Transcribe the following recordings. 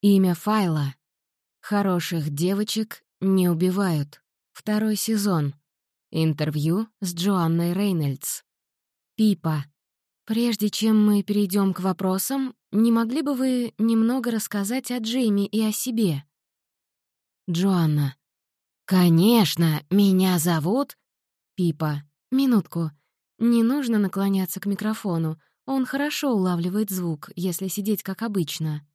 Имя файла. Хороших девочек не убивают. Второй сезон. Интервью с Джоанной Рейнольдс. Пипа. Прежде чем мы перейдем к вопросам, не могли бы вы немного рассказать о Джейми и о себе? Джоанна. «Конечно, меня зовут...» Пипа. «Минутку. Не нужно наклоняться к микрофону. Он хорошо улавливает звук, если сидеть как обычно».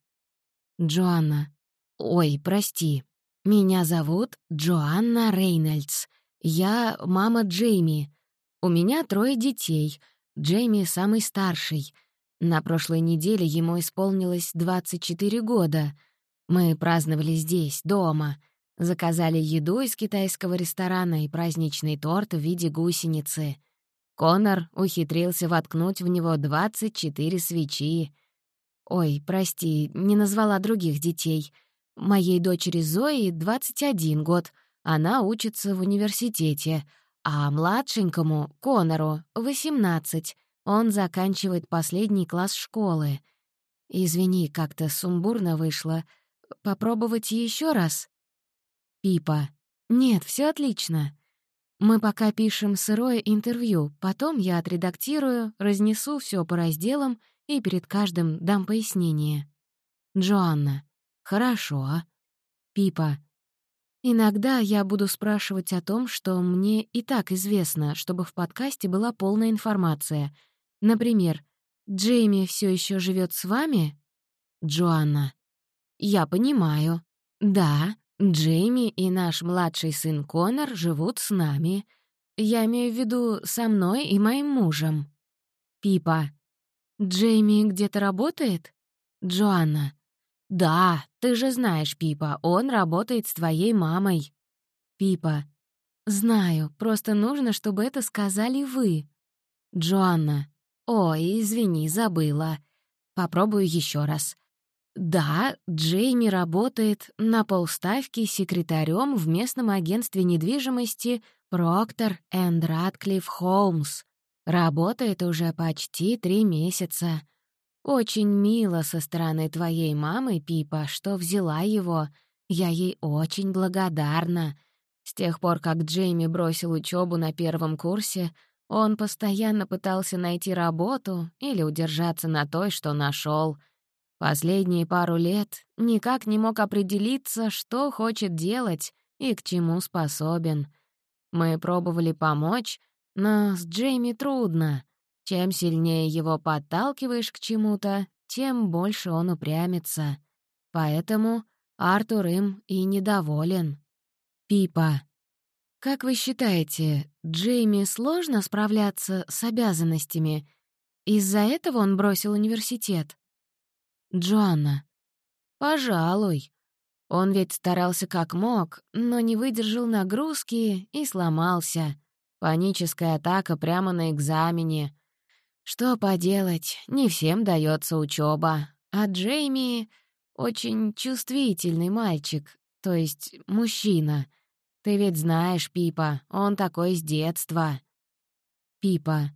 Джоанна. «Ой, прости. Меня зовут Джоанна Рейнольдс. Я мама Джейми. У меня трое детей. Джейми самый старший. На прошлой неделе ему исполнилось 24 года. Мы праздновали здесь, дома. Заказали еду из китайского ресторана и праздничный торт в виде гусеницы. Конор ухитрился воткнуть в него 24 свечи. Ой, прости, не назвала других детей. Моей дочери Зои 21 год, она учится в университете, а младшенькому, Конору, 18. Он заканчивает последний класс школы. Извини, как-то сумбурно вышло. Попробовать еще раз? Пипа. Нет, все отлично. Мы пока пишем сырое интервью, потом я отредактирую, разнесу все по разделам и перед каждым дам пояснение. Джоанна. Хорошо. Пипа. Иногда я буду спрашивать о том, что мне и так известно, чтобы в подкасте была полная информация. Например, Джейми все еще живет с вами? Джоанна. Я понимаю. Да, Джейми и наш младший сын Конор живут с нами. Я имею в виду со мной и моим мужем. Пипа. Джейми где-то работает? Джоанна. Да, ты же знаешь, Пипа, он работает с твоей мамой. Пипа. Знаю, просто нужно, чтобы это сказали вы. Джоанна. Ой, извини, забыла. Попробую еще раз. Да, Джейми работает на полставки секретарем в местном агентстве недвижимости Procter Radcliffe Holmes. Работает уже почти три месяца. Очень мило со стороны твоей мамы, Пипа, что взяла его. Я ей очень благодарна. С тех пор, как Джейми бросил учебу на первом курсе, он постоянно пытался найти работу или удержаться на той, что нашел — Последние пару лет никак не мог определиться, что хочет делать и к чему способен. Мы пробовали помочь, но с Джейми трудно. Чем сильнее его подталкиваешь к чему-то, тем больше он упрямится. Поэтому Артур им и недоволен. Пипа. Как вы считаете, Джейми сложно справляться с обязанностями? Из-за этого он бросил университет? Джоанна. «Пожалуй. Он ведь старался как мог, но не выдержал нагрузки и сломался. Паническая атака прямо на экзамене. Что поделать, не всем дается учеба. А Джейми — очень чувствительный мальчик, то есть мужчина. Ты ведь знаешь, Пипа, он такой с детства». Пипа.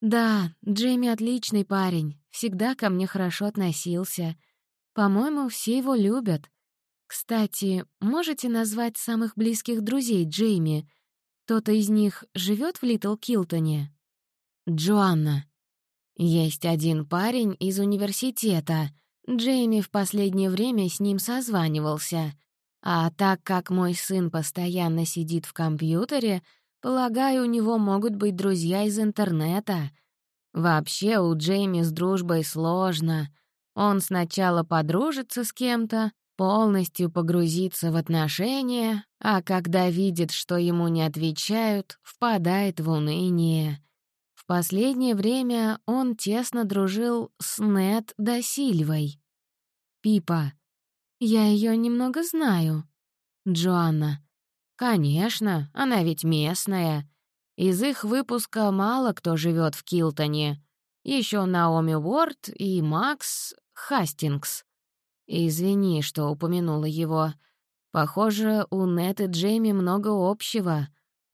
«Да, Джейми отличный парень, всегда ко мне хорошо относился. По-моему, все его любят. Кстати, можете назвать самых близких друзей Джейми? Кто-то из них живет в Литл Килтоне?» Джоанна. «Есть один парень из университета. Джейми в последнее время с ним созванивался. А так как мой сын постоянно сидит в компьютере, Полагаю, у него могут быть друзья из интернета. Вообще у Джейми с дружбой сложно. Он сначала подружится с кем-то, полностью погрузится в отношения, а когда видит, что ему не отвечают, впадает в уныние. В последнее время он тесно дружил с Нет Досильвой. Пипа. Я ее немного знаю. Джоанна. «Конечно, она ведь местная. Из их выпуска мало кто живет в Килтоне. Еще Наоми Уорд и Макс Хастингс. Извини, что упомянула его. Похоже, у Нет и Джейми много общего.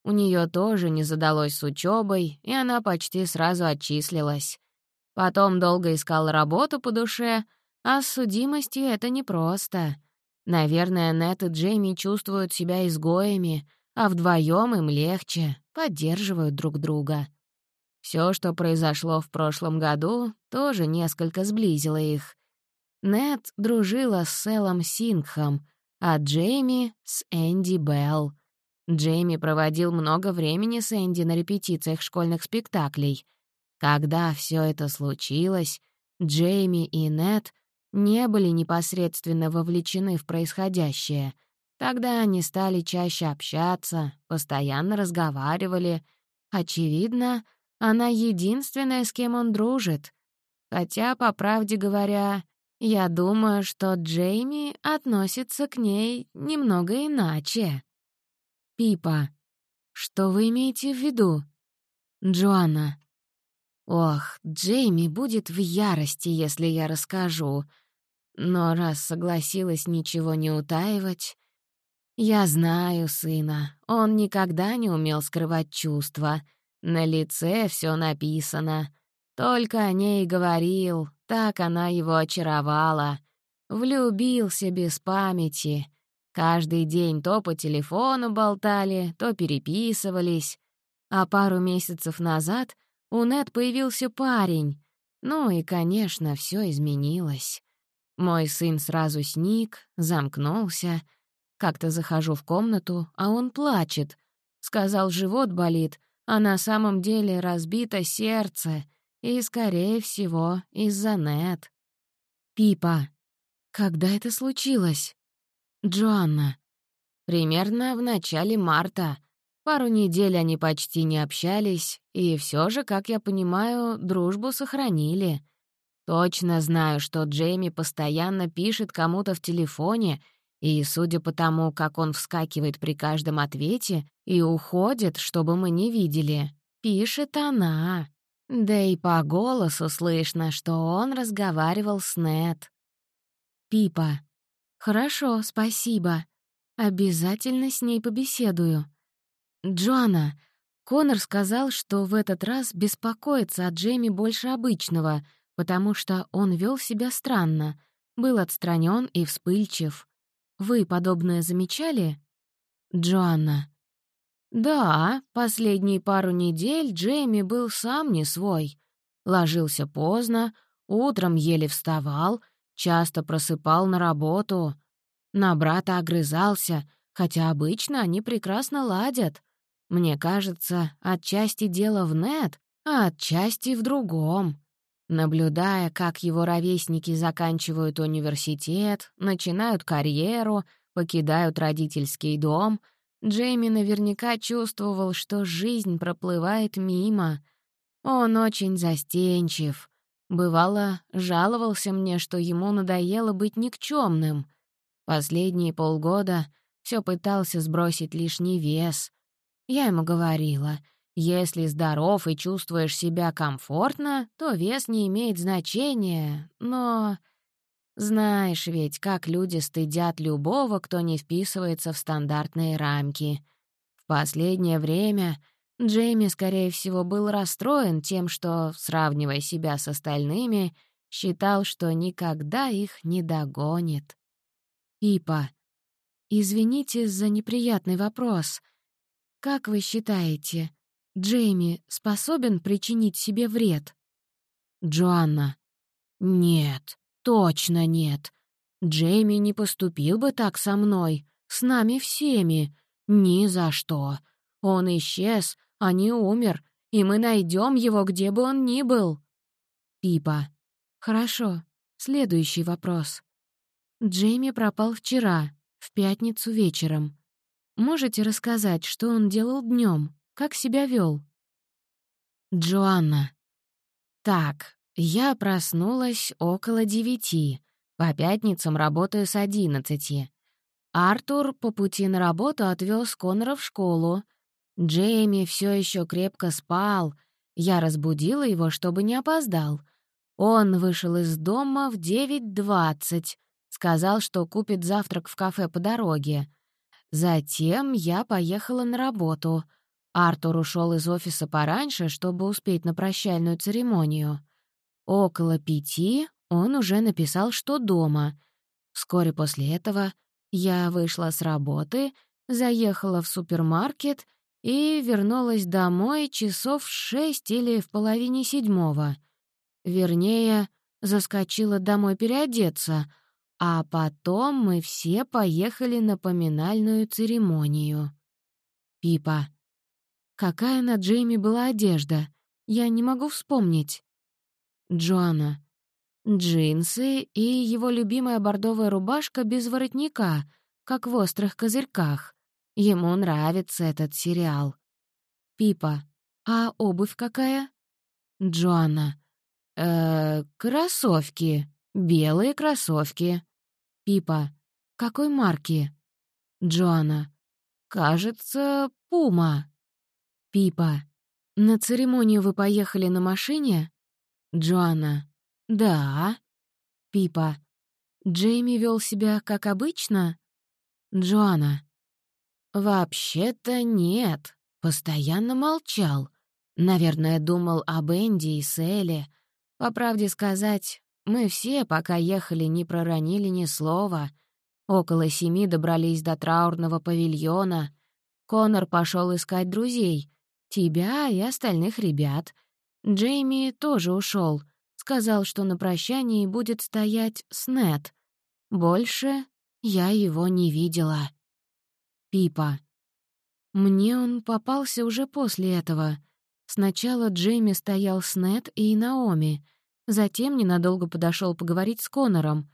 У нее тоже не задалось с учебой, и она почти сразу отчислилась. Потом долго искала работу по душе, А с судимостью это непросто. Наверное, Нет и Джейми чувствуют себя изгоями, а вдвоем им легче, поддерживают друг друга. Все, что произошло в прошлом году, тоже несколько сблизило их. Нет дружила с Селом Сингхом, а Джейми — с Энди Белл. Джейми проводил много времени с Энди на репетициях школьных спектаклей. Когда все это случилось, Джейми и Нет не были непосредственно вовлечены в происходящее. Тогда они стали чаще общаться, постоянно разговаривали. Очевидно, она единственная, с кем он дружит. Хотя, по правде говоря, я думаю, что Джейми относится к ней немного иначе. Пипа. Что вы имеете в виду? Джоанна. Ох, Джейми будет в ярости, если я расскажу. Но раз согласилась ничего не утаивать... Я знаю сына, он никогда не умел скрывать чувства. На лице все написано. Только о ней говорил, так она его очаровала. Влюбился без памяти. Каждый день то по телефону болтали, то переписывались. А пару месяцев назад у Нет появился парень. Ну и, конечно, все изменилось. Мой сын сразу сник, замкнулся. Как-то захожу в комнату, а он плачет. Сказал, живот болит, а на самом деле разбито сердце. И, скорее всего, из-за Нет. Пипа. Когда это случилось? Джоанна. Примерно в начале марта. Пару недель они почти не общались, и все же, как я понимаю, дружбу сохранили. Точно знаю, что Джейми постоянно пишет кому-то в телефоне, и, судя по тому, как он вскакивает при каждом ответе и уходит, чтобы мы не видели, пишет она. Да и по голосу слышно, что он разговаривал с Нет. Пипа. «Хорошо, спасибо. Обязательно с ней побеседую». «Джоанна, Конор сказал, что в этот раз беспокоится о Джейми больше обычного, потому что он вел себя странно, был отстранен и вспыльчив. Вы подобное замечали?» «Джоанна». «Да, последние пару недель Джейми был сам не свой. Ложился поздно, утром еле вставал, часто просыпал на работу. На брата огрызался, хотя обычно они прекрасно ладят. Мне кажется, отчасти дело в Нет, а отчасти в другом. Наблюдая, как его ровесники заканчивают университет, начинают карьеру, покидают родительский дом, Джейми наверняка чувствовал, что жизнь проплывает мимо. Он очень застенчив. Бывало, жаловался мне, что ему надоело быть никчемным. Последние полгода все пытался сбросить лишний вес. Я ему говорила, если здоров и чувствуешь себя комфортно, то вес не имеет значения, но... Знаешь ведь, как люди стыдят любого, кто не вписывается в стандартные рамки. В последнее время Джейми, скорее всего, был расстроен тем, что, сравнивая себя с остальными, считал, что никогда их не догонит. Пипа, извините за неприятный вопрос. Как вы считаете, Джейми способен причинить себе вред? Джоанна. Нет, точно нет. Джейми не поступил бы так со мной, с нами всеми. Ни за что. Он исчез, а не умер, и мы найдем его, где бы он ни был. Пипа. Хорошо. Следующий вопрос. Джейми пропал вчера, в пятницу вечером. Можете рассказать, что он делал днем, как себя вел? Джоанна. Так, я проснулась около девяти. По пятницам работаю с одиннадцати. Артур по пути на работу отвез Конора в школу. Джейми все еще крепко спал. Я разбудила его, чтобы не опоздал. Он вышел из дома в девять двадцать. Сказал, что купит завтрак в кафе по дороге. Затем я поехала на работу. Артур ушел из офиса пораньше, чтобы успеть на прощальную церемонию. Около пяти он уже написал, что дома. Вскоре после этого я вышла с работы, заехала в супермаркет и вернулась домой часов шесть или в половине седьмого. Вернее, заскочила домой переодеться, а потом мы все поехали на поминальную церемонию. Пипа. Какая на Джейми была одежда? Я не могу вспомнить. Джоанна. Джинсы и его любимая бордовая рубашка без воротника, как в «Острых козырьках». Ему нравится этот сериал. Пипа. А обувь какая? Джоанна. Э, кроссовки. Белые кроссовки. Пипа. Какой марки? Джоанна. Кажется, Пума. Пипа. На церемонию вы поехали на машине? Джоанна. Да. Пипа. Джейми вел себя как обычно? Джоанна. Вообще-то нет. Постоянно молчал. Наверное, думал об Энди и Селе. По правде сказать, мы все, пока ехали, не проронили ни слова. Около семи добрались до траурного павильона. Конор пошел искать друзей, тебя и остальных ребят. Джейми тоже ушел, сказал, что на прощании будет стоять Снет. Больше я его не видела. Пипа. Мне он попался уже после этого. Сначала Джейми стоял с Нет и Наоми, затем ненадолго подошел поговорить с Конором.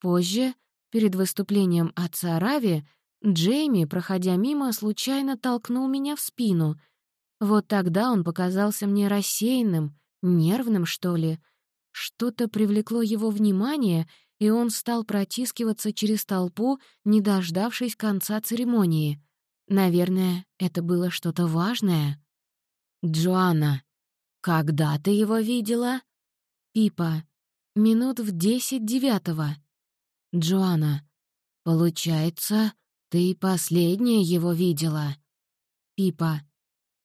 Позже, перед выступлением отца Рави, Джейми, проходя мимо, случайно толкнул меня в спину. Вот тогда он показался мне рассеянным, нервным, что ли. Что-то привлекло его внимание, и он стал протискиваться через толпу, не дождавшись конца церемонии. Наверное, это было что-то важное. «Джоанна, когда ты его видела?» «Пипа, минут в десять девятого». «Джоанна, получается, ты последняя его видела?» «Пипа,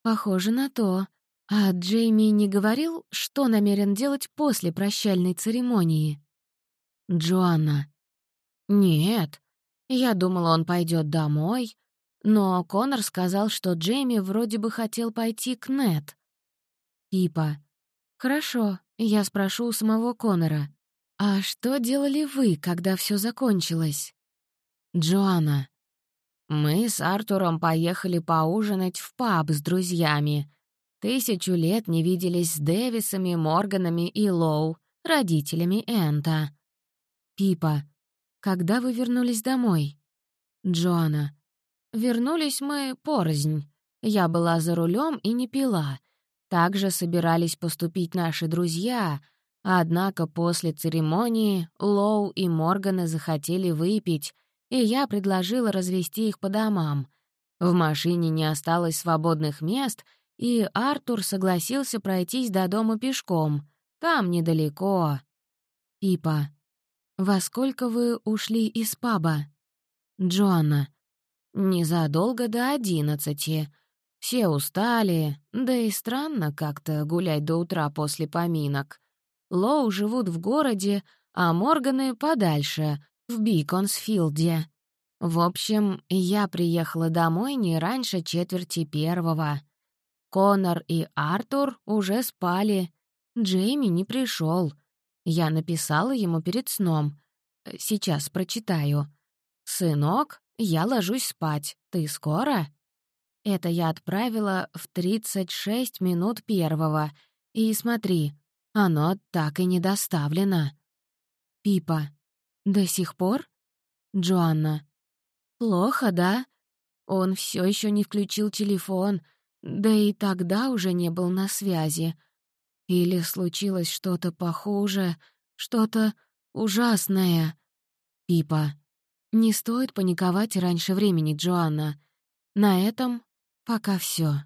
похоже на то. А Джейми не говорил, что намерен делать после прощальной церемонии?» «Джоанна, нет. Я думала, он пойдет домой, но Конор сказал, что Джейми вроде бы хотел пойти к Нет. Пипа. «Хорошо, я спрошу у самого Конора. А что делали вы, когда все закончилось?» Джоанна. «Мы с Артуром поехали поужинать в паб с друзьями. Тысячу лет не виделись с Дэвисами, Морганами и Лоу, родителями Энта». Пипа. «Когда вы вернулись домой?» Джоанна. Вернулись мы порознь. Я была за рулем и не пила. Также собирались поступить наши друзья, однако после церемонии Лоу и Морганы захотели выпить, и я предложила развести их по домам. В машине не осталось свободных мест, и Артур согласился пройтись до дома пешком. Там недалеко. Пипа. «Во сколько вы ушли из паба?» Джоанна. Незадолго до одиннадцати. Все устали, да и странно как-то гулять до утра после поминок. Лоу живут в городе, а Морганы подальше, в Биконсфилде. В общем, я приехала домой не раньше четверти первого. Конор и Артур уже спали. Джейми не пришел. Я написала ему перед сном. Сейчас прочитаю. «Сынок, «Я ложусь спать. Ты скоро?» Это я отправила в 36 минут первого. И смотри, оно так и не доставлено. Пипа. До сих пор? Джоанна. Плохо, да? Он все еще не включил телефон, да и тогда уже не был на связи. Или случилось что-то похуже, что-то ужасное. Пипа. Не стоит паниковать раньше времени, Джоанна. На этом пока все.